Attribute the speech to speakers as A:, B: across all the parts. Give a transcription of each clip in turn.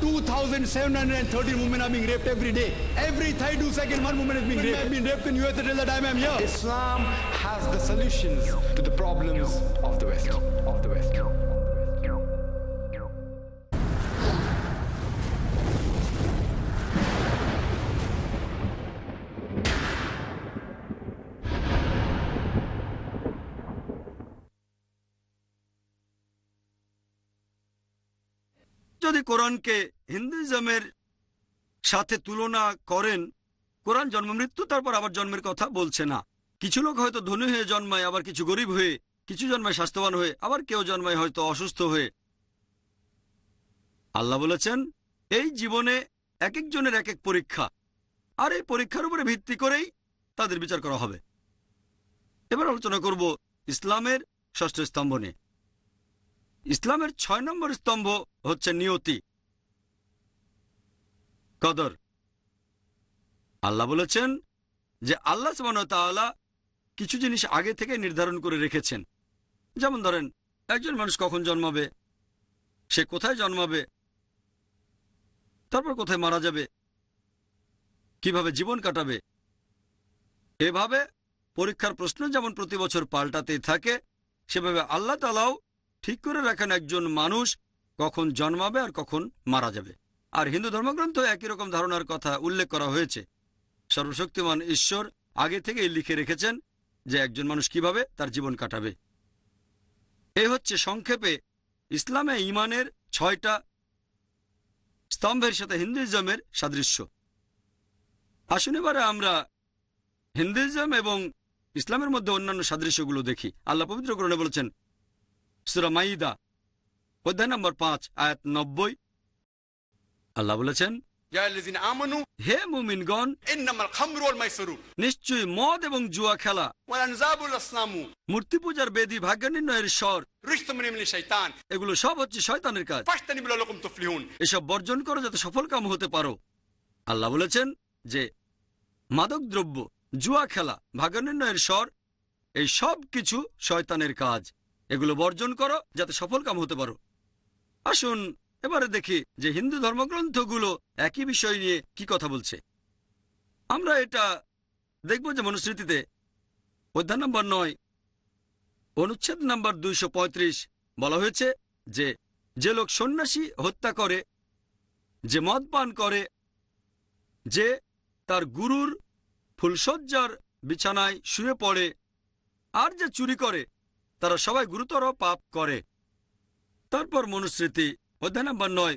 A: 2,713 women are being raped every day. Every 32 seconds, one woman is being raped. I've been raped in U.S. till the time I'm here.
B: Islam has the solutions to the problems of the West. Of the West.
C: যদি কোরআনকে হিন্দুইজমের সাথে তুলনা করেন, কোরআন জন্ম, মৃত্যু, তারপর আবার জন্মের কথা বলছে না। কিছু লোক হয়তো ধনী হয়ে জন্মায়, আবার কিছু গরিব হয়ে, কিছু জন্মায় স্বাস্থ্যবান হয়ে, আবার কেউ জন্মায় হয়তো অসুস্থ হয়ে। আল্লাহ বলেছেন, এই জীবনে এক একজনের এক এক পরীক্ষা। আর এই পরীক্ষার উপরে ভিত্তি করেই তাদের বিচার করা হবে। এবার আলোচনা করব ইসলামের ষষ্ঠ স্তম্ভ নিয়ে। ইসলামের ছয় নম্বর স্তম্ভ হচ্ছে নিয়তি। কদর। আল্লাহ বলেছেন যে আল্লাহ তাআলা কিছু জিনিস আগে থেকে নির্ধারণ করে রেখেছেন। যেমন ধরেন, একজন মানুষ কখন জন্মাবে? সে কোথায় জন্মাবে? তারপর কোথায় মারা যাবে? কীভাবে জীবন কাটাবে? এভাবে পরীক্ষার প্রশ্ন যেমন প্রতি বছর পাল্টাতেই থাকে, সেভাবে আল্লাহ তালাও ঠিক করে রাখেন একজন মানুষ কখন জন্মাবে আর কখন মারা যাবে। আর হিন্দু ধর্মগ্রন্থ একই রকম ধারণার কথা উল্লেখ করা হয়েছে। সর্বশক্তিমান ঈশ্বর আগে থেকেই লিখে রেখেছেন যে একজন মানুষ কীভাবে তার জীবন কাটাবে। এ হচ্ছে সংক্ষেপে ইসলামে ইমানের ছয়টা স্তম্ভের সাথে হিন্দুইজমের সাদৃশ্য। আসুন এবারে আমরা হিন্দুইজম এবং ইসলামের মধ্যে অন্যান্য সাদৃশ্যগুলো দেখি। আল্লাহ পবিত্র করণে বলেছেন সুরামাইদা অধ্যায় নম্বর পাঁচ আয়াত নব্বই। আল্লাহ বলেছেন এগুলো সব হচ্ছে শয়তানের এসব বর্জন করো যাতে সফল কাম হতে পারো। আল্লাহ বলেছেন যে মাদক দ্রব্য জুয়া খেলা ভাগ্য নির্ণয়ের স্বর এই সব কিছু শয়তানের কাজ। এগুলো বর্জন করো যাতে সফল কাম হতে পারো। আসুন, এবারে দেখি যে হিন্দু ধর্মগ্রন্থগুলো একই বিষয় নিয়ে কি কথা বলছে। আমরা এটা দেখব যে মনুস্মৃতিতে অধ্যায় নম্বর নয়, অনুচ্ছেদ নম্বর দুইশো পঁয়ত্রিশ বলা হয়েছে যে যে লোক সন্ন্যাসী হত্যা করে, যে মদ পান করে, যে তার গুরুর ফুলসজ্জার বিছানায় শুয়ে পড়ে, আর যে চুরি করে তারা সবাই গুরুতর পাপ করে। তারপর মনুস্মৃতি, অধ্যায় নম্বর নয়,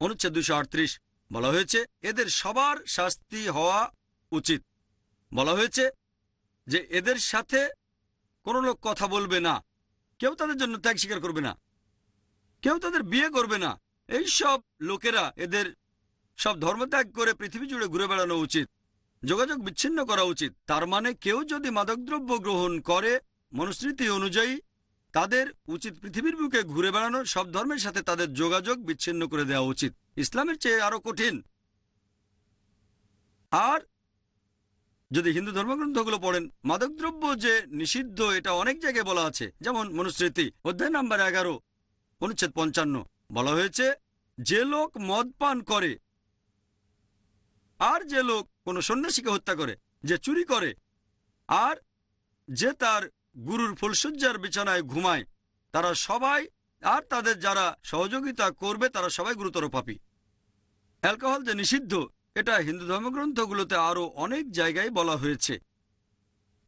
C: অনুচ্ছেদ দুশো আটত্রিশ, বলা হয়েছে, এদের সবার শাস্তি হওয়া উচিত। বলা হয়েছে যে, এদের সাথে কোনো লোক কথা বলবে না। কেউ তাদের জন্য ত্যাগ স্বীকার করবে না। কেউ তাদের বিয়ে করবে না। এই সব লোকেরা এদের সব ধর্মত্যাগ করে পৃথিবী জুড়ে ঘুরে বেড়ানো উচিত, যোগাযোগ বিচ্ছিন্ন করা উচিত। তার মানে কেউ যদি মাদকদ্রব্য গ্রহণ করে মনুস্মৃতি অনুযায়ী তাদের উচিত পৃথিবীর বুকে ঘুরে বেড়ানো সব ধর্মের সাথে তাদের যোগাযোগ বিচ্ছিন্ন করে দেওয়া উচিত। ইসলামের চেয়ে আরও কঠিন। আর যদি হিন্দু ধর্মগ্রন্থগুলো পড়েন, মাদকদ্রব্য যে নিষিদ্ধ, এটা অনেক জায়গায় বলা আছে। যেমন মনুস্মৃতি অধ্যায় নাম্বার এগারো, অনুচ্ছেদ পঞ্চান্ন। বলা হয়েছে, যে লোক মদ পান করে, আর যে লোক কোনো সন্ন্যাসীকে হত্যা করে, যে চুরি করে, আর যে তার গুরুর ফুলসজ্জার বিছানায় ঘুমায়। তারা সবাই, আর তাদের যারা সহযোগিতা করবে, তারা সবাই গুরুতর পাপী। অ্যালকোহল যে নিষিদ্ধ, এটা হিন্দু ধর্মগ্রন্থগুলোতে আরও অনেক জায়গায় বলা হয়েছে।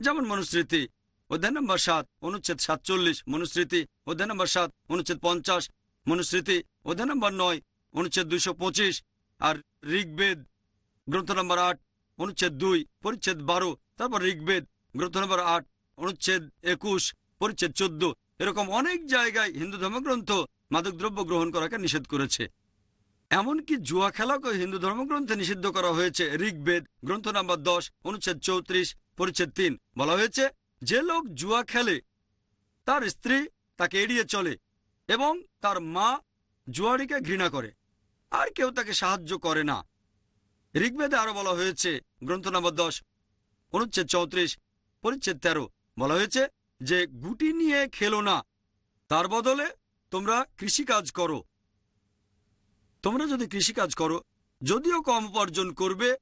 C: যেমন মনুস্মৃতি, অধ্যায় নম্বর সাত, অনুচ্ছেদ সাতচল্লিশ, মনুস্মৃতি, অধ্যায় নম্বর সাত, অনুচ্ছেদ পঞ্চাশ, মনুস্মৃতি, অধ্যায় নম্বর নয়, অনুচ্ছেদ দুশো পঁচিশ, আর ঋগ্বেদ, গ্রন্থ নম্বর আট, অনুচ্ছেদ দুই, পরিচ্ছেদ বারো, তারপর ঋগ্বেদ, গ্রন্থ নম্বর আট অনুচ্ছেদ একুশ, পরিচ্ছেদ চোদ্দ, এরকম অনেক জায়গায় হিন্দু ধর্মগ্রন্থ মাদকদ্রব্য গ্রহণ করাকে নিষেধ করেছে। এমনকি জুয়া খেলাকেও হিন্দু ধর্মগ্রন্থে নিষিদ্ধ করা হয়েছে। ঋগ্বেদ, গ্রন্থ নাম্বার দশ, অনুচ্ছেদ চৌত্রিশ, পরিচ্ছেদ তিন। বলা হয়েছে, যে লোক জুয়া খেলে, তার স্ত্রী তাকে এড়িয়ে চলে এবং তার মা জুয়ারিকে ঘৃণা করে। আর কেউ তাকে সাহায্য করে না। ঋগ্বেদে আরও বলা হয়েছে, গ্রন্থ নম্বর দশ, অনুচ্ছেদ চৌত্রিশ, পরিচ্ছেদ তেরো বলা হয়েছে যে গুটি নিয়ে খেলো না। তার বদলে তোমরা কৃষিকাজ করো। তোমরা যদি কৃষিকাজ করো, যদিও কম উপার্জন করবে,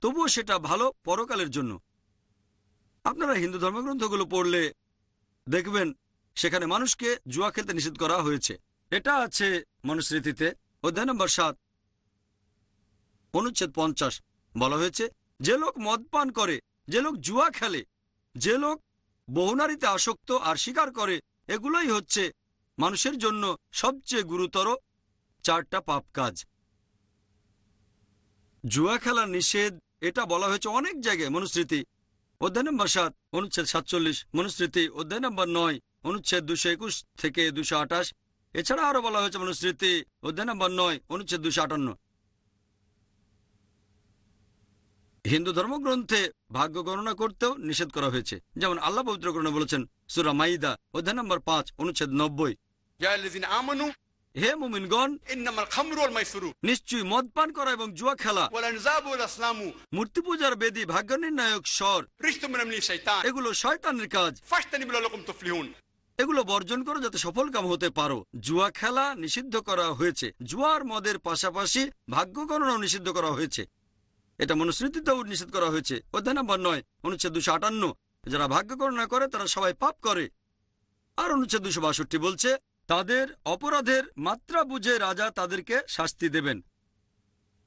C: তবুও সেটা ভালো পরকালের জন্য। আপনারা হিন্দু ধর্মগ্রন্থগুলো পড়লে দেখবেন, সেখানে মানুষকে জুয়া খেলতে নিষেধ করা হয়েছে। এটা আছে মনুস্মৃতিতে, অধ্যায় নম্বর সাত। অনুচ্ছেদ পঞ্চাশ। বলা হয়েছে, যে লোক মদ পান করে, যে লোক জুয়া খেলে, যে লোক বহুনারীতে আসক্ত আর স্বীকার করে, এগুলোই হচ্ছে মানুষের জন্য সবচেয়ে গুরুতর চারটা পাপ কাজ। জুয়া খেলা নিষেধ, এটা বলা হয়েছে অনেক জায়গায়, মনুস্মৃতি। অধ্যায় নম্বর সাত, অনুচ্ছেদ সাতচল্লিশ, মনুস্মৃতি, অধ্যায় নম্বর নয়, অনুচ্ছেদ দুশো একুশ থেকে দুশো আঠাশ। এছাড়া আরও বলা হয়েছে মনুস্মৃতি, অধ্যায় নম্বর নয়, অনুচ্ছেদ দুশো আটান্ন। হিন্দু ধর্মগ্রন্থে ভাগ্য গণনা করতেও নিষেধ করা হয়েছে। যেমন আল্লাহ পবিত্রকরণে বলেছেন সুরা মাইদা অধ্যায় নম্বর পাঁচ অনুচ্ছেদ নব্বই। হে মুমিনগণ নিশ্চয়ই মদ পান করা এবং জুয়া খেলা। মূর্তি পূজার বেদি ভাগ্য নির্ণায়ক স্বর। এগুলো শয়তানের কাজ। এগুলো বর্জন করো যাতে সফল কাম হতে পারো। জুয়া খেলা নিষিদ্ধ করা হয়েছে। জুয়ার মদের পাশাপাশি ভাগ্য গণনা নিষিদ্ধ করা হয়েছে। এটা মনুস্মৃতিতেও নিষেধ করা হয়েছে। অধ্যায় নম্বর নয়, অনুচ্ছেদ দুশো আটান্ন। যারা ভাগ্য গণনা করে, তারা সবাই পাপ করে। আর অনুচ্ছেদ দুশো বাষট্টি বলছে, তাদের অপরাধের মাত্রা বুঝে রাজা তাদেরকে শাস্তি দেবেন।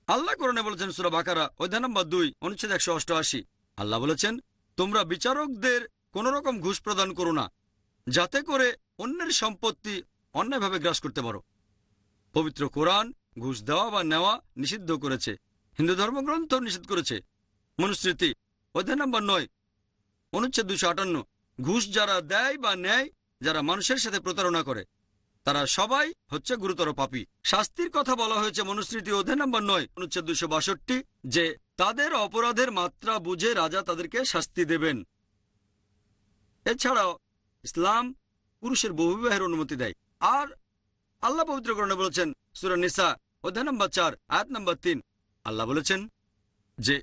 C: আল্লাহ করণে বলেছেন সুরা বাকারা, অধ্যায় নম্বর দুই, অনুচ্ছেদ একশো অষ্টআশি। আল্লাহ বলেছেন, তোমরা বিচারকদের কোন রকম ঘুষ প্রদান করো না, যাতে করে অন্যের সম্পত্তি অন্যায়ভাবে গ্রাস করতে পারো। পবিত্র কোরআন ঘুষ দেওয়া বা নেওয়া নিষিদ্ধ করেছে। হিন্দু ধর্মগ্রন্থ নিষেধ করেছে। মনুস্মৃতি, অধ্যায় নম্বর নয়, অনুচ্ছেদ দুশো আটান্ন, ঘুষ যারা দেয় বা নেয়, যারা মানুষের সাথে প্রতারণা করে, তারা সবাই হচ্ছে গুরুতর পাপী। শাস্তির কথা বলা হয়েছে মনুস্মৃতি, অধ্যায় নম্বর নয়, অনুচ্ছেদ দুশো বাষট্টি, যে তাদের অপরাধের মাত্রা বুঝে রাজা তাদেরকে শাস্তি দেবেন। এছাড়াও ইসলাম পুরুষের বহুবিবাহের অনুমতি দেয়। আর আল্লাহ পবিত্রকরণে বলেছেন, সুরা নিসা, অধ্যায় নম্বর চার, আয়াত নম্বর তিন আল্লাহ বলেছেন যে,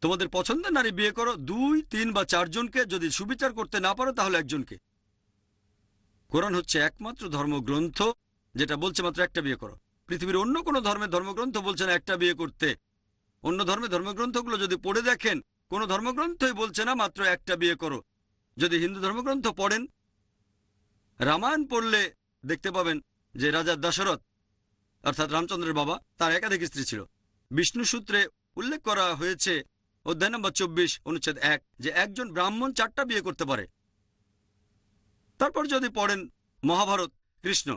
C: তোমাদের পছন্দের নারী বিয়ে করো, দুই, তিন বা চারজনকে যদি সুবিচার করতে না পারো তাহলে একজনকে। কোরআন হচ্ছে একমাত্র ধর্মগ্রন্থ যেটা বলছে মাত্র একটা বিয়ে করো। পৃথিবীর অন্য কোনো ধর্মের ধর্মগ্রন্থ বলছে না একটা বিয়ে করতে। অন্য ধর্মের ধর্মগ্রন্থগুলো যদি পড়ে দেখেন, কোনো ধর্মগ্রন্থই বলছে না মাত্র একটা বিয়ে করো। যদি হিন্দু ধর্মগ্রন্থ পড়েন, রামায়ণ পড়লে দেখতে পাবেন যে রাজা দশরথ, অর্থাৎ রামচন্দ্রের বাবা, তার একাধিক স্ত্রী ছিল। বিষ্ণু সূত্রে উল্লেখ করা হয়েছে, অধ্যায় নম্বর চব্বিশ, অনুচ্ছেদ এক, যে একজন ব্রাহ্মণ চারটা বিয়ে করতে পারে। তারপর যদি পড়েন মহাভারত, কৃষ্ণ,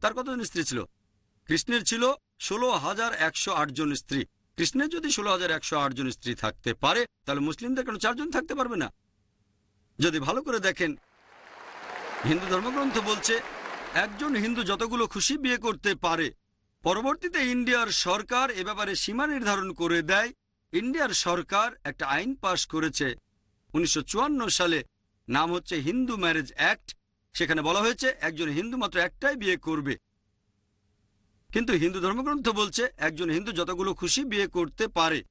C: তার কতজন স্ত্রী ছিল? কৃষ্ণের ছিল ষোলো হাজার একশো জন স্ত্রী। কৃষ্ণের যদি ষোলো হাজার একশো জন স্ত্রী থাকতে পারে, তাহলে মুসলিমদের কেন চারজন থাকতে পারবে না? যদি ভালো করে দেখেন, হিন্দু ধর্মগ্রন্থ বলছে, একজন হিন্দু যতগুলো খুশি বিয়ে করতে পারে পরবর্তীতে ইন্ডিয়ার সরকার এ ব্যাপারে সীমা নির্ধারণ করে দেয়। ইন্ডিয়ার সরকার একটা আইন পাশ করেছে উনিশশো চুয়ান্ন সালে। নাম হচ্ছে হিন্দু ম্যারেজ অ্যাক্ট। সেখানে বলা হয়েছে, একজন হিন্দু মাত্র একটাই বিয়ে করবে। কিন্তু হিন্দু ধর্মগ্রন্থ বলছে, একজন হিন্দু যতগুলো খুশি বিয়ে করতে পারে।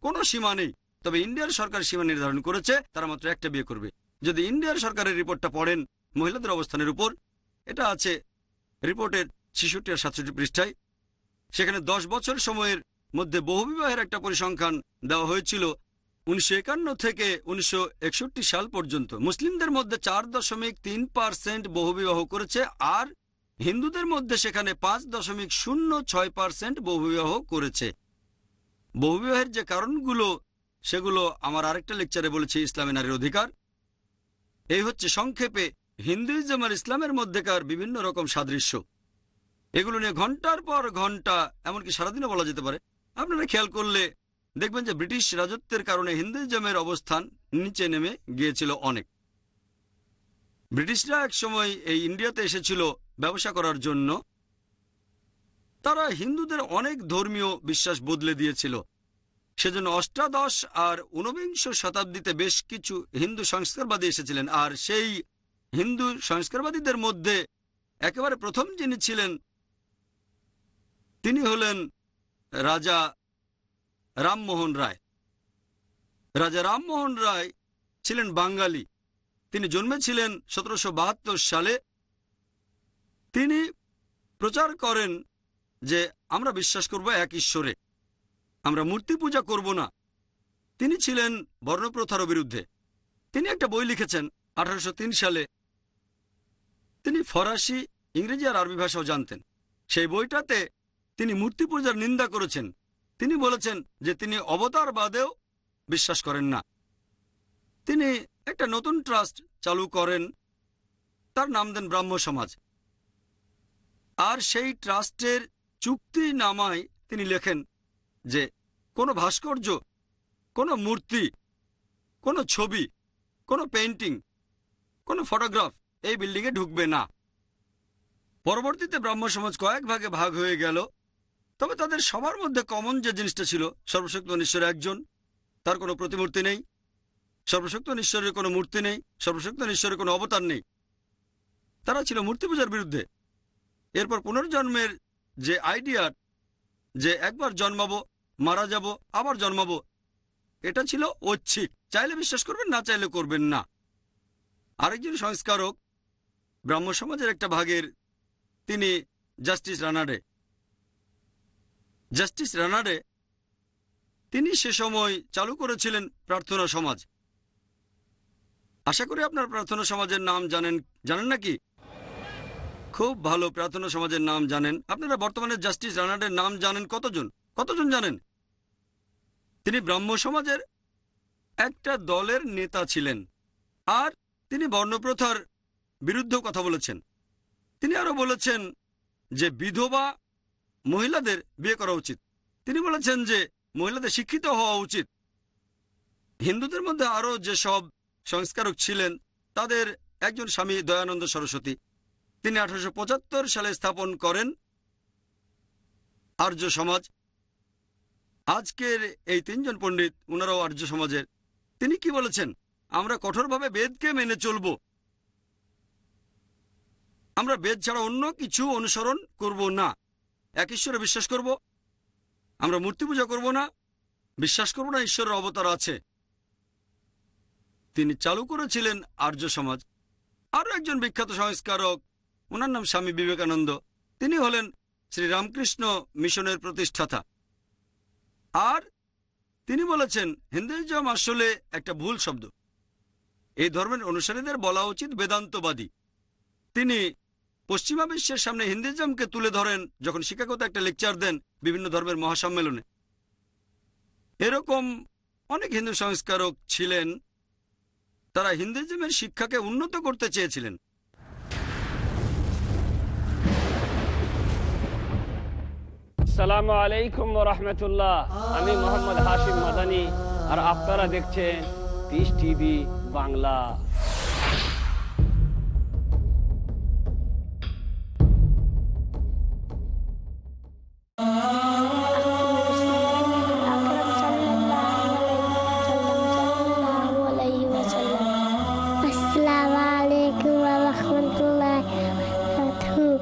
C: কোনো সীমা নেই। তবে ইন্ডিয়ার সরকার সীমা নির্ধারণ করেছে, তারা মাত্র একটা বিয়ে করবে। যদি ইন্ডিয়ার সরকারের রিপোর্টটা পড়েন, মহিলাদের অবস্থানের উপর, এটা আছে রিপোর্টের ছেষট্টি আর সাতষট্টি পৃষ্ঠায়। সেখানে দশ বছর সময়ের মধ্যে বহুবিবাহের একটা পরিসংখ্যান দেওয়া হয়েছিল। উনিশশো একান্ন থেকে উনিশশো একষট্টি সাল পর্যন্ত। মুসলিমদের মধ্যে চার দশমিক তিন পার্সেন্ট বহুবিবাহ করেছে আর হিন্দুদের মধ্যে সেখানে পাঁচ দশমিক শূন্য ছয় পার্সেন্ট বহুবিবাহ করেছে। বহুবিবাহের যে কারণগুলো, সেগুলো আমার আরেকটা লেকচারে বলেছি, ইসলামী নারীর অধিকার। এই হচ্ছে সংক্ষেপে হিন্দুইজম আর ইসলামের মধ্যেকার বিভিন্ন রকম সাদৃশ্য। এগুলো নিয়ে ঘণ্টার পর ঘণ্টা, এমনকি সারাদিনও বলা যেতে পারে। আপনারা খেয়াল করলে দেখবেন যে ব্রিটিশ রাজত্বের কারণে হিন্দুইজমের অবস্থান নিচে নেমে গিয়েছিল অনেক। ব্রিটিশরা এক সময় এই ইন্ডিয়াতে এসেছিল ব্যবসা করার জন্য। তারা হিন্দুদের অনেক ধর্মীয় বিশ্বাস বদলে দিয়েছিল। সেজন্য অষ্টাদশ আর ঊনবিংশ শতাব্দীতে বেশ কিছু হিন্দু সংস্কারবাদী এসেছিলেন। আর সেই হিন্দু সংস্কারবাদীদের মধ্যে একেবারে প্রথম যিনি ছিলেন তিনি হলেন রাজা রামমোহন রায়। রাজা রামমোহন রায় ছিলেন বাঙালি। তিনি জন্মেছিলেন সতেরোশো বাহাত্তর সালে। তিনি প্রচার করেন যে, আমরা বিশ্বাস করব এক ঈশ্বরে। আমরা মূর্তি পূজা করব না। তিনি ছিলেন বর্ণপ্রথার বিরুদ্ধে। তিনি একটা বই লিখেছেন আঠারোশো তিন সালে। তিনি ফরাসি, ইংরেজি আর আরবি ভাষাও জানতেন। সেই বইটাতে তিনি মূর্তি পূজার নিন্দা করেছেন। তিনি বলেছেন যে তিনি অবতারবাদেও বিশ্বাস করেন না। তিনি একটা নতুন ট্রাস্ট চালু করেন। তার নাম দেন ব্রাহ্ম সমাজ। আর সেই ট্রাস্টের চুক্তি নামায় তিনি লেখেন যে কোনো ভাস্কর্য, কোনো মূর্তি, কোনো ছবি, কোনো পেন্টিং কোনো ফটোগ্রাফ এই বিল্ডিংয়ে ঢুকবে না। পরবর্তীতে ব্রাহ্ম সমাজ কয়েক ভাগে ভাগ হয়ে গেল। তবে তাদের সবার মধ্যে কমন যে জিনিসটা ছিল, সর্বশক্ত ঈশ্বর একজন, তার কোনো প্রতিমূর্তি নেই। সর্বশক্ত ঈশ্বরের কোনো মূর্তি নেই, সর্বশক্ত ঈশ্বরের কোনো অবতার নেই। তারা ছিল মূর্তি পূজার বিরুদ্ধে। এরপর পুনর্জন্মের যে আইডিয়া যে একবার জন্মাবো, মারা যাব, আবার জন্মাবো, এটা ছিল ঐচ্ছিক। চাইলে বিশ্বাস করবেন, না চাইলে করবেন না। আরেকজন সংস্কারক ব্রাহ্ম সমাজের একটা ভাগের, তিনি জাস্টিস রানাডে। জাস্টিস রানাডে, তিনি সে সময় চালু করেছিলেন প্রার্থনা সমাজ। আশা করি আপনার প্রার্থনা সমাজের নাম জানেন জানেন নাকি? খুব ভালো প্রার্থনা সমাজের নাম জানেন। আপনারা বর্তমানে জাস্টিস রানাডের নাম জানেন কতজন? কতজন জানেন? তিনি ব্রাহ্ম সমাজের একটা দলের নেতা ছিলেন আর তিনি বর্ণপ্রথার বিরুদ্ধে কথা বলেছেন। তিনি আরও বলেছেন যে বিধবা মহিলাদের বিয়ে করা উচিত। তিনি বলেছেন যে মহিলাদের শিক্ষিত হওয়া উচিত। হিন্দুদের মধ্যে আরও যেসব সংস্কারক ছিলেন, তাদের একজন স্বামী দয়ানন্দ সরস্বতী। তিনি আঠারোশো পঁচাত্তর সালে স্থাপন করেন আর্য সমাজ। আজকের এই তিনজন পণ্ডিত ওনারাও আর্য সমাজের। তিনি কি বলেছেন? আমরা কঠোরভাবে বেদকে মেনে চলব। আমরা বেদ ছাড়া অন্য কিছু অনুসরণ করব না। এক ঈশ্বরে বিশ্বাস করব? আমরা মূর্তি পূজা করব না? বিশ্বাস করব না ঈশ্বরের অবতার আছে। তিনি চালু করেছিলেন আর্য সমাজ। আরও একজন বিখ্যাত সংস্কারক, ওনার নাম স্বামী বিবেকানন্দ। তিনি হলেন শ্রীরামকৃষ্ণ মিশনের প্রতিষ্ঠাতা। আর তিনি বলেছেন, হিন্দুইজম আসলে একটা ভুল শব্দ। এই ধর্মের অনুসারীদের বলা উচিত বেদান্তবাদী। তিনি পশ্চিমা বিশ্বের সামনে হিন্দুইজমকে তুলে ধরেন যখন শিক্ষাগত একটা লেকচার দেন বিভিন্ন ধর্মের মহাসম্মেলনে। এরকম অনেক হিন্দু সংস্কারক ছিলেন, তারা হিন্দুইজমের শিক্ষাকে উন্নত করতে চেয়েছিলেন।
D: আলাইকুম আমি মাদানি, আর আপনারা দেখছেন TV Bangla.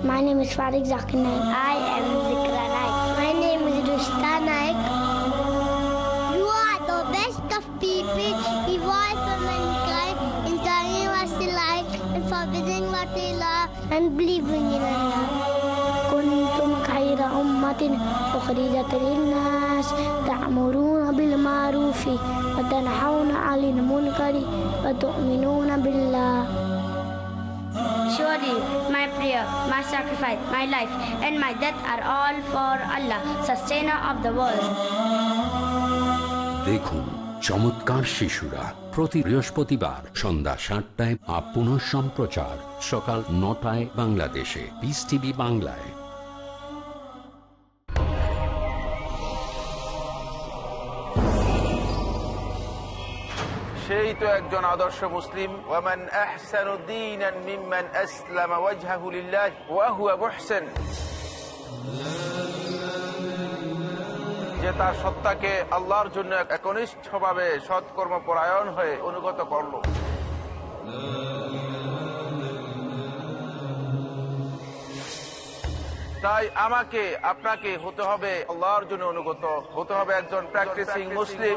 E: My name is Farid Zakir Naik. I am Zikra Naik. My name is Rushta Naik. You are the best of people, evolved from mankind, in telling what they like, and forbidding what they love, and believing in Allah. كنتم خير أمة أخرجت للناس تأمرون بالمعروف وتنحون عن المنكر وتؤمنون بالله
F: Surely my prayer, my sacrifice, my life, and my death are all for Allah, sustainer of the world.
G: দেখুন চমৎকার শিশুরা প্রতি বৃহস্পতিবার সন্ধ্যা সাতটায় up পুনঃ সম্প্রচার সকাল নটায় বাংলাদেশে পিস টিভি বাংলায়
H: একজন আদর্শ মুসলিম। ওয়ামান আহসানু দীনান মিম্মান আসলামা ওয়াজহাহু লিল্লাহ ওয়া হুয়া মুহসিন। যে তার সত্তাকে আল্লাহর জন্য একনিষ্ঠভাবে সৎকর্ম পরায়ণ হয়ে অনুগত করল। তাই আমাকে আপনাকে হতে হবে আল্লাহর জন্য অনুগত হতে হবে একজন প্র্যাকটিসিং মুসলিম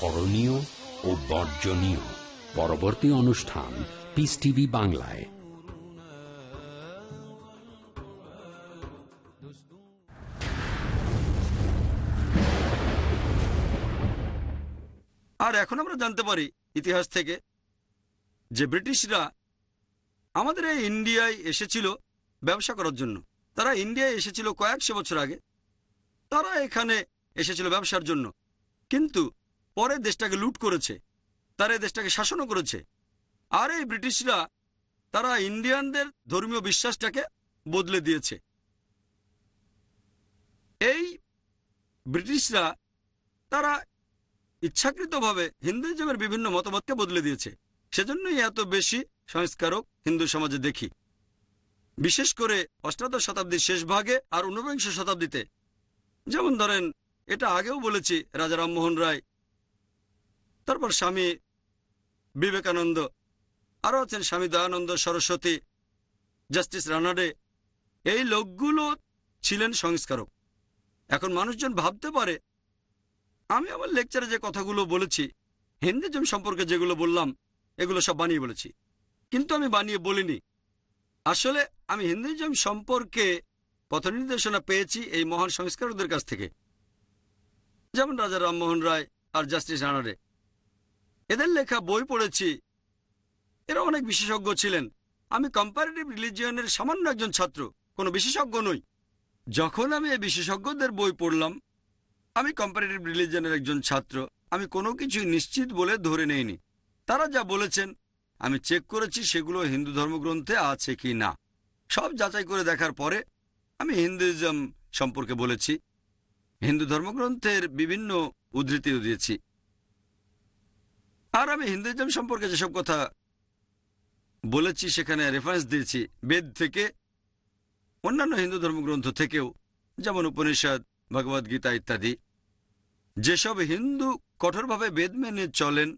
G: করণীয় ও বর্জনীয়। পরবর্তী অনুষ্ঠান পিস টিভি বাংলায়।
C: আর এখন আমরা জানতে পারি ইতিহাস থেকে যে ব্রিটিশরা আমাদের এই ইন্ডিয়ায় এসেছিল ব্যবসা করার জন্য। তারা ইন্ডিয়ায় এসেছিল কয়েকশো বছর আগে। তারা এখানে এসেছিল ব্যবসার জন্য। কিন্তু পরে দেশটাকে লুট করেছে, তারা দেশটাকে শাসনও করেছে। আর এই ব্রিটিশরা, তারা ইন্ডিয়ানদের ধর্মীয় বিশ্বাসটাকে বদলে দিয়েছে। এই ব্রিটিশরা, তারা ইচ্ছাকৃতভাবে হিন্দুইজমের বিভিন্ন মতবাদকে বদলে দিয়েছে। সেজন্যই এত বেশি সংস্কারক হিন্দু সমাজে দেখি। বিশেষ করে অষ্টাদশ শতাব্দীর শেষ ভাগে আর ঊনবিংশ শতাব্দীতে। যেমন ধরেন, এটা আগেও বলেছি, রাজা রামমোহন রায় তারপর স্বামী বিবেকানন্দ, আরও আছেন স্বামী দয়ানন্দ সরস্বতী, জাস্টিস রানাডে। এই লোকগুলো ছিলেন সংস্কারক। এখন মানুষজন ভাবতে পারে, আমি আমার লেকচারে যে কথাগুলো বলেছি, হিন্দুজম সম্পর্কে যেগুলো বললাম, এগুলো সব বানিয়ে বলেছি। কিন্তু আমি বানিয়ে বলিনি। আসলে আমি হিন্দুজম সম্পর্কে পথ নির্দেশনা পেয়েছি এই মহান সংস্কারকদের কাছ থেকে। যেমন রাজা রামমোহন রায় আর জাস্টিস রানারে এদের লেখা বই পড়েছি। এরা অনেক বিশেষজ্ঞ ছিলেন। আমি কম্পারেটিভ রিলিজিয়নের সামান্য একজন ছাত্র, কোনো বিশেষজ্ঞ নই। যখন আমি এই বিশেষজ্ঞদের বই পড়লাম, আমি কম্পারেটিভ রিলিজনের একজন ছাত্র, আমি কোনো কিছু নিশ্চিত বলে ধরে নেইনি। তারা যা বলেছেন, আমি চেক করেছি সেগুলো হিন্দু ধর্মগ্রন্থে আছে কি না। সব যাচাই করে দেখার পরে, আমি হিন্দুইজম সম্পর্কে বলেছি। হিন্দু ধর্মগ্রন্থের বিভিন্ন উদ্ধৃতিও দিয়েছি। আর আমি হিন্দুইজম সম্পর্কে যেসব কথা বলেছি, সেখানে রেফারেন্স দিয়েছি, বেদ থেকে, অন্যান্য হিন্দু ধর্মগ্রন্থ থেকেও, যেমন উপনিষদ ভগবদ গীতা ইত্যাদি, যেসব হিন্দু কঠোরভাবে বেদ মেনে চলেন,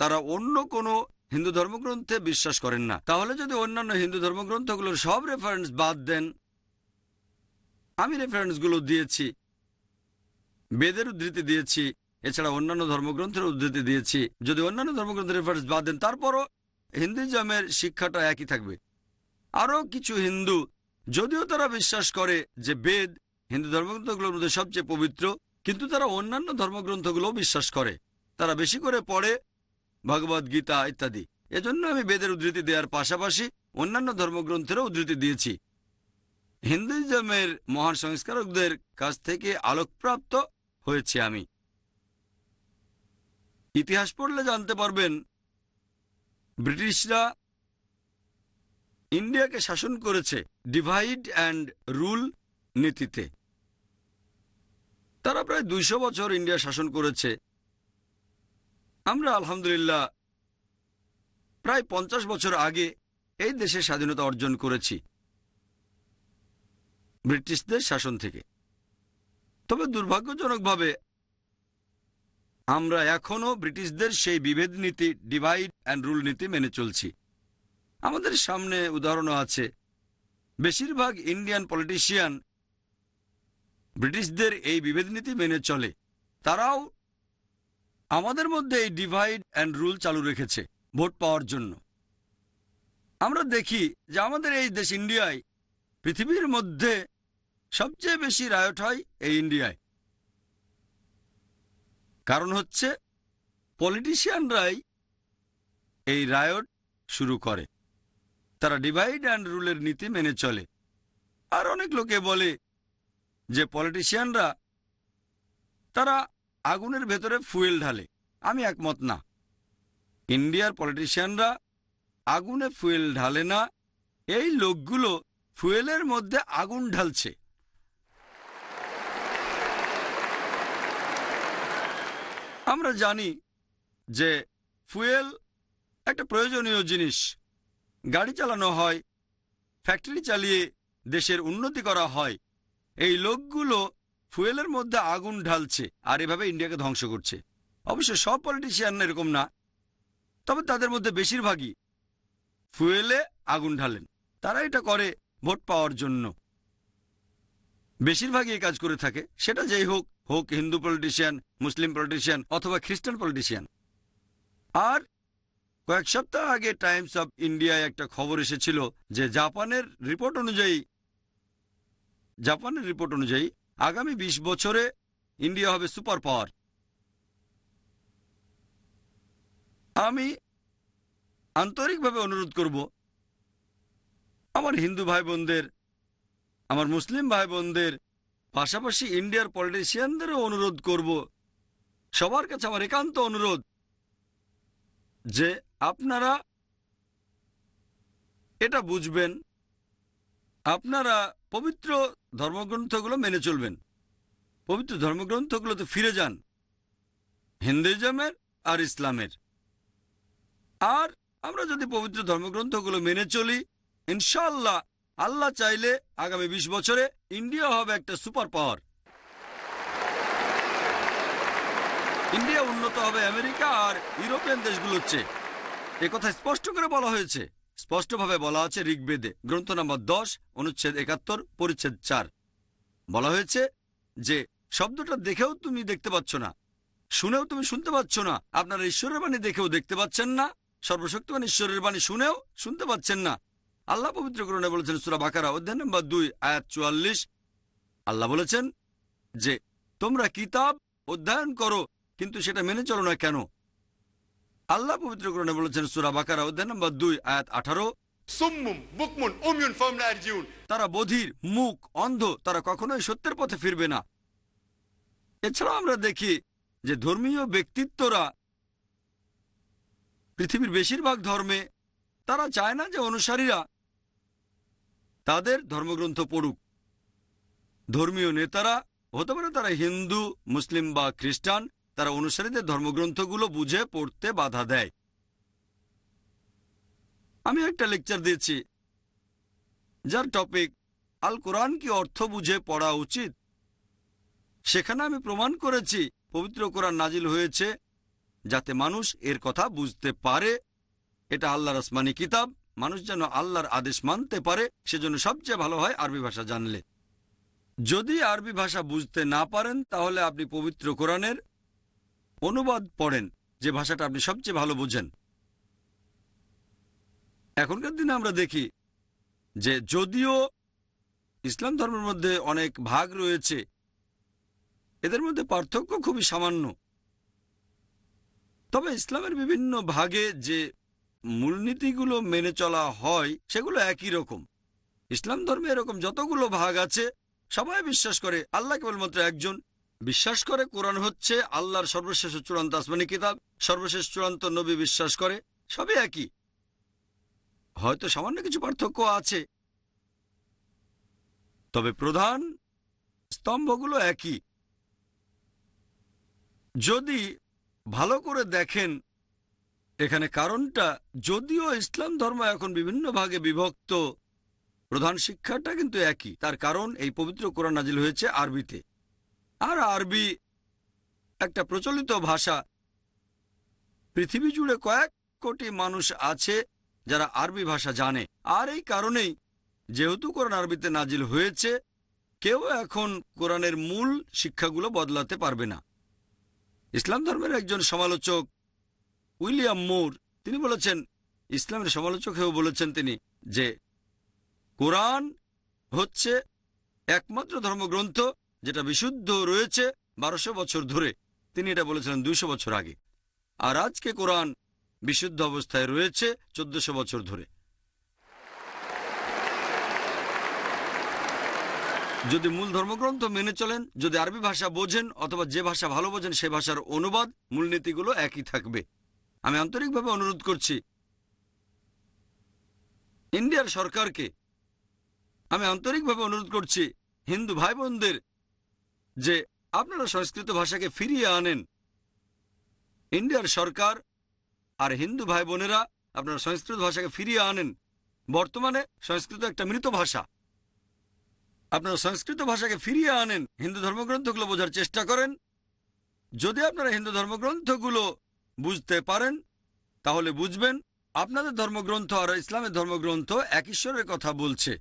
C: তারা অন্য কোনো হিন্দু ধর্মগ্রন্থে বিশ্বাস করেন না। তাহলে যদি অন্যান্য হিন্দু ধর্মগ্রন্থগুলোর সব রেফারেন্স বাদ দেন, আমি রেফারেন্সগুলো দিয়েছি, বেদের উদ্ধৃতি দিয়েছি এছাড়া অন্যান্য ধর্মগ্রন্থের উদ্ধৃতি দিয়েছি। যদি অন্যান্য ধর্মগ্রন্থের রেফারেন্স বাদ দেন, তারপরও হিন্দুজমের শিক্ষাটা একই থাকবে। আরও কিছু হিন্দু, যদিও তারা বিশ্বাস করে যে বেদ হিন্দু ধর্মগ্রন্থগুলোর মধ্যে সবচেয়ে পবিত্র, কিন্তু তারা অন্যান্য ধর্মগ্রন্থগুলোও বিশ্বাস করে। তারা বেশি করে পড়ে ভগবদ গীতা ইত্যাদি। এজন্য আমি বেদের উদ্ধৃতি দেওয়ার পাশাপাশি অন্যান্য ধর্মগ্রন্থেরও উদ্ধৃতি দিয়েছি। হিন্দুইজমের মহান সংস্কারকদের কাছ থেকে আলোকপ্রাপ্ত হয়েছে আমি। ইতিহাস পড়লে জানতে পারবেন, ব্রিটিশরা ইন্ডিয়াকে শাসন করেছে ডিভাইড অ্যান্ড রুল নীতিতে। তারা প্রায় দুইশো বছর ইন্ডিয়া শাসন করেছে। আমরা আলহামদুলিল্লাহ প্রায় পঞ্চাশ বছর আগে এই দেশে স্বাধীনতা অর্জন করেছি, ব্রিটিশদের শাসন থেকে। তবে দুর্ভাগ্যজনকভাবে আমরা এখনও ব্রিটিশদের সেই বিভেদ নীতি ডিভাইড অ্যান্ড রুল নীতি মেনে চলছি। আমাদের সামনে উদাহরণও আছে। বেশিরভাগ ইন্ডিয়ান পলিটিশিয়ান ব্রিটিশদের এই বিভেদ নীতি মেনে চলে। তারাও আমাদের মধ্যে এই ডিভাইড অ্যান্ড রুল চালু রেখেছে ভোট পাওয়ার জন্য। আমরা দেখি যে আমাদের এই দেশ ইন্ডিয়ায় পৃথিবীর মধ্যে সবচেয়ে বেশি রায়ট হয় এই ইন্ডিয়ায় কারণ হচ্ছে পলিটিশিয়ানরাই এই রায়ট শুরু করে। তারা ডিভাইড অ্যান্ড রুলের নীতি মেনে চলে। আর অনেক লোকে বলে যে পলিটিশিয়ানরা তারা আগুনের ভেতরে ফুয়েল ঢালে। আমি একমত না। ইন্ডিয়ার পলিটিশিয়ানরা আগুনে ফুয়েল ঢালে না, এই লোকগুলো ফুয়েলের মধ্যে আগুন ঢালছে। আমরা জানি যে ফুয়েল একটা প্রয়োজনীয় জিনিস। গাড়ি চালানো হয়, ফ্যাক্টরি চালিয়ে দেশের উন্নতি করা হয়। এই লোকগুলো ফুয়েলের মধ্যে আগুন ঢালছে আর এভাবে ইন্ডিয়াকে ধ্বংস করছে। অবশ্য সব পলিটিশিয়ান এরকম না, তবে তাদের মধ্যে বেশিরভাগই ফুয়েলে আগুন ঢালেন। তারা এটা করে ভোট পাওয়ার জন্য। বেশিরভাগই কাজ করে থাকে। সেটা যেই হোক হোক হিন্দু পলিটিশিয়ান, মুসলিম পলিটিশিয়ান অথবা খ্রিস্টান পলিটিশিয়ান। আর কয়েক সপ্তাহ আগে টাইমস অফ ইন্ডিয়ায় একটা খবর এসেছিল যে জাপানের রিপোর্ট অনুযায়ী, জাপানের রিপোর্ট অনুযায়ী আগামী ২০ বছরে ইন্ডিয়া হবে সুপার পাওয়ার। আমি আন্তরিকভাবে অনুরোধ করব, আমার হিন্দু ভাই বোনদের আমার মুসলিম ভাই বোনদের পাশাপাশি ইন্ডিয়ার পলিটিশিয়ানদেরও অনুরোধ করব। সবার কাছে আমার একান্ত অনুরোধ যে আপনারা এটা বুঝবেন, আপনারা পবিত্র ধর্মগ্রন্থগুলো মেনে চলবেন। পবিত্র ধর্মগ্রন্থগুলোতে ফিরে যান, হিন্দুইজমের আর ইসলামের। আর আমরা যদি পবিত্র ধর্মগ্রন্থগুলো মেনে চলি ইনশাল্লাহ আল্লাহ চাইলে আগামী ২০ বছরে ইন্ডিয়া হবে একটা সুপার পাওয়ার। ইন্ডিয়া উন্নত হবে আমেরিকা আর ইউরোপিয়ান দেশগুলোর চেয়ে। কথা স্পষ্ট করে বলা হয়েছে। স্পষ্টভাবে বলা আছে ঋগ্বেদে। গ্রন্থ নম্বর দশ, অনুচ্ছেদ একাত্তর, পরিচ্ছেদ চার। বলা হয়েছে যে, শব্দটা দেখেও তুমি দেখতে পাচ্ছ না। শুনেও তুমি শুনতে পাচ্ছ না। আপনারা ঈশ্বরের বাণী দেখেও দেখতে পাচ্ছেন না। সর্বশক্তিমান ঈশ্বরের বাণী শুনেও শুনতে পাচ্ছেন না। আল্লাহ পবিত্র করণে বলেছেন সুরা বাকারা অধ্যায় নম্বর দুই আয়াত চুয়াল্লিশ। আল্লাহ বলেছেন যে তোমরা কিতাব অধ্যয়ন করো কিন্তু সেটা মেনে চলো না কেন? আল্লাহ পবিত্র করণে বলেছেন সুরা বাকারা অধ্যায় নম্বর দুই আয়াত আঠারো. তারা বধির মুখ অন্ধ তারা কখনোই সত্যের পথে ফিরবে না। এছাড়াও আমরা দেখি যে ধর্মীয় ব্যক্তিত্বরা পৃথিবীর বেশিরভাগ ধর্মে তারা চায় না যে অনুসারীরা তাদের ধর্মগ্রন্থ পড়ুক। ধর্মীয় নেতারা, হতে পারে তারা হিন্দু, মুসলিম বা খ্রিস্টান, তারা অনুসারীদের ধর্মগ্রন্থগুলো বুঝে, পড়তে বাধা দেয়। আমি একটা লেকচার দিয়েছি, যার টপিক, আল কোরআন কি অর্থ বুঝে পড়া উচিত? সেখানে আমি প্রমাণ করেছি, পবিত্র কোরআন নাজিল হয়েছে, যাতে মানুষ এর কথা বুঝতে পারে এটা আল্লাহর আসমানি কিতাব। মানুষ যেন আল্লাহর আদেশ মানতে পারে, সেজন্য সবচেয়ে ভালো হয় আরবি ভাষা জানলে। যদি আরবি ভাষা বুঝতে না পারেন, তাহলে আপনি পবিত্র কোরআনের অনুবাদ পড়েন, যে ভাষাটা আপনি সবচেয়ে ভালো বুঝেন। এখনকার দিনে আমরা দেখি যে যদিও ইসলাম ধর্মের মধ্যে অনেক ভাগ রয়েছে, এদের মধ্যে পার্থক্য খুবই সামান্য। তবে ইসলামের বিভিন্ন ভাগে যে মূলনীতিগুলো মেনে চলা হয়, সেগুলো একই রকম। ইসলাম ধর্মে এরকম যতগুলো ভাগ আছে, সবাই বিশ্বাস করে, আল্লাহ কেবলমাত্র একজন। বিশ্বাস করে কোরআন হচ্ছে আল্লাহর সর্বশেষ চূড়ান্ত আসমানি কিতাব, সর্বশেষ চূড়ান্ত নবী বিশ্বাস করে, সবই একই। হয়তো সামান্য কিছু পার্থক্য আছে, তবে প্রধান স্তম্ভগুলো একই। যদি ভালো করে দেখেন এখানে কারণটা, যদিও ইসলাম ধর্ম এখন বিভিন্ন ভাগে বিভক্ত, প্রধান শিক্ষাটা কিন্তু একই। তার কারণ, এই পবিত্র কোরআন নাজিল হয়েছে আরবিতে। আর আরবি একটা প্রচলিত ভাষা। পৃথিবী জুড়ে কয়েক কোটি মানুষ আছে যারা আরবি ভাষা জানে। আর এই কারণেই যেহেতু কোরআন আরবিতে নাজিল হয়েছে, কেউ এখন কোরআনের মূল শিক্ষাগুলো বদলাতে পারবে না। ইসলাম ধর্মের একজন সমালোচক উইলিয়াম মোর, তিনি বলেছেন, ইসলামের সমালোচক হয়েও বলেছেন তিনি যে, কোরআন হচ্ছে একমাত্র ধর্মগ্রন্থ যেটা বিশুদ্ধ রয়েছে বারোশো বছর ধরে। তিনি এটা বলেছিলেন দুইশো বছর আগে। আর আজকে কোরআন বিশুদ্ধ অবস্থায় রয়েছে চোদ্দশো বছর ধরে। যদি মূল ধর্মগ্রন্থ মেনে চলেন, যদি আরবি ভাষা বোঝেন অথবা যে ভাষা ভালো বোঝেন, সে ভাষার অনুবাদ, মূলনীতিগুলো একই থাকবে। আমি আন্তরিকভাবে অনুরোধ করছি। ইন্ডিয়ার সরকারকে আমি আন্তরিকভাবে অনুরোধ করছি, হিন্দু ভাই বোনদের যে আপনারা সংস্কৃত ভাষাকে ফিরিয়ে আনেন। ইন্ডিয়ার সরকার আর হিন্দু ভাই বোনেরা আপনারা সংস্কৃত ভাষাকে ফিরিয়ে আনেন। বর্তমানে সংস্কৃত একটা মৃত ভাষা। আপনারা সংস্কৃত ভাষাকে ফিরিয়ে আনেন, হিন্দু ধর্মগ্রন্থগুলো বোঝার চেষ্টা করেন। যদি আপনারা হিন্দু ধর্মগ্রন্থগুলো বুঝতে পারেন? তাহলে বুঝবেন, আপনাদের ধর্মগ্রন্থ আর ইসলামের ধর্মগ্রন্থ এক ঈশ্বরের কথা বলছে।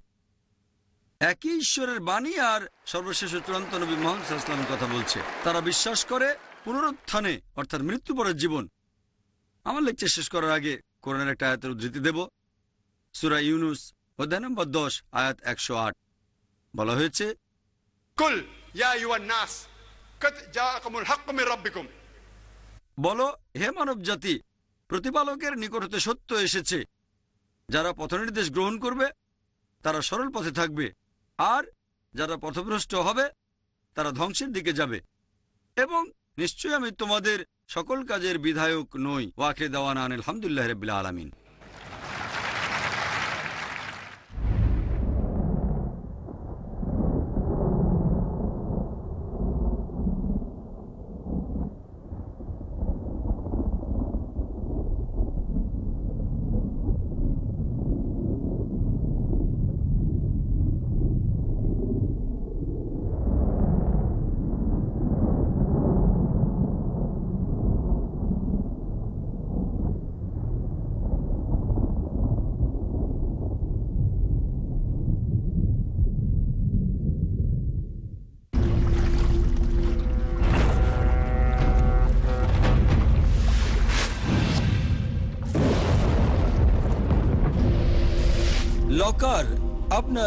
C: একই ঈশ্বরের বাণী আর সর্বশেষ চূড়ান্ত নবী মোহাম্মদ ইসলামের কথা বলছে। তারা বিশ্বাস করে পুনরুত্থানে, অর্থাৎ মৃত্যু পরের জীবন। আমার লেকচার শেষ করার আগে কোরআনের একটা আয়াতের উদ্ধৃতি দেব। সুরা ইউনুস, অধ্যায় নম্বর দশ, আয়াত একশো আট। বলা হয়েছে,
B: কুল, ইয়া ইউ আর নাস কত জাআকুমুল হক মির রাব্বিকুম।
C: বলো, হে মানব জাতি প্রতিপালকের নিকট হতে সত্য এসেছে। যারা পথনির্দেশ গ্রহণ করবে, তারা সরল পথে থাকবে। আর যারা পথভ্রষ্ট হবে, তারা ধ্বংসের দিকে যাবে। এবং নিশ্চয়ই আমি তোমাদের সকল কাজের বিধায়ক নই। ওয়াকে দেওয়ানা আলহামদুলিল্লাহ রবিল্লা আলমিন।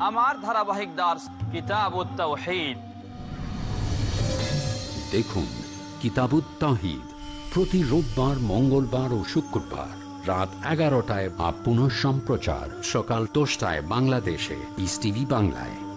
D: আমার ধারাবাহিক দাস কিতাব
G: দেখুন কিতাব প্রতি রোববার, মঙ্গলবার ও শুক্রবার রাত এগারোটায় বা পুনঃ সম্প্রচার সকাল দশটায় বাংলাদেশে ইস টিভি বাংলায়।